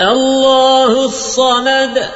الله الصمد